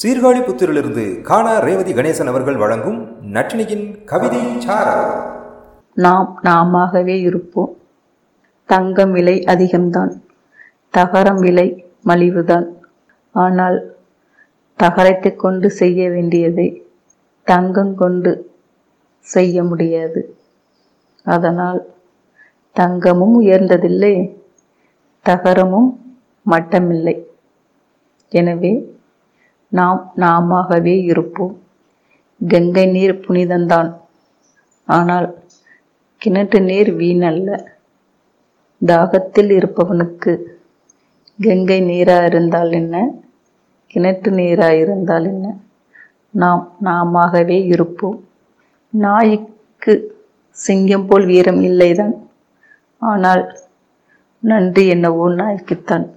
சீர்காழி புத்திரிலிருந்து காணா ரேவதி கணேசன் அவர்கள் வழங்கும் நட்டினியின் கவிதை நாம் நாமாகவே இருப்போம். தங்கம் விலை அதிகம்தான். தகரம் விலை மலிவுதான். ஆனால் தகரத்தை கொண்டு செய்ய வேண்டியதை தங்கம் கொண்டு செய்ய முடியாது. அதனால் தங்கமும் உயர்ந்ததில்லை தகரமும் மட்டமில்லை. எனவே நாம் நாமாகவே இருப்போம். கங்கை நீர் புனிதந்தான். ஆனால் கிணற்று நீர் வீணல்ல. தாகத்தில் இருப்பவனுக்கு கங்கை நீரா இருந்தால் என்ன? கிணற்று நீரா இருந்தால் என்ன? நாம் நாமாகவே இருப்போம். நாய்க்கு சிங்கம் போல் வீரம் இல்லைதான். ஆனால் நன்றி என்னவோ நாய்க்குத்தான்.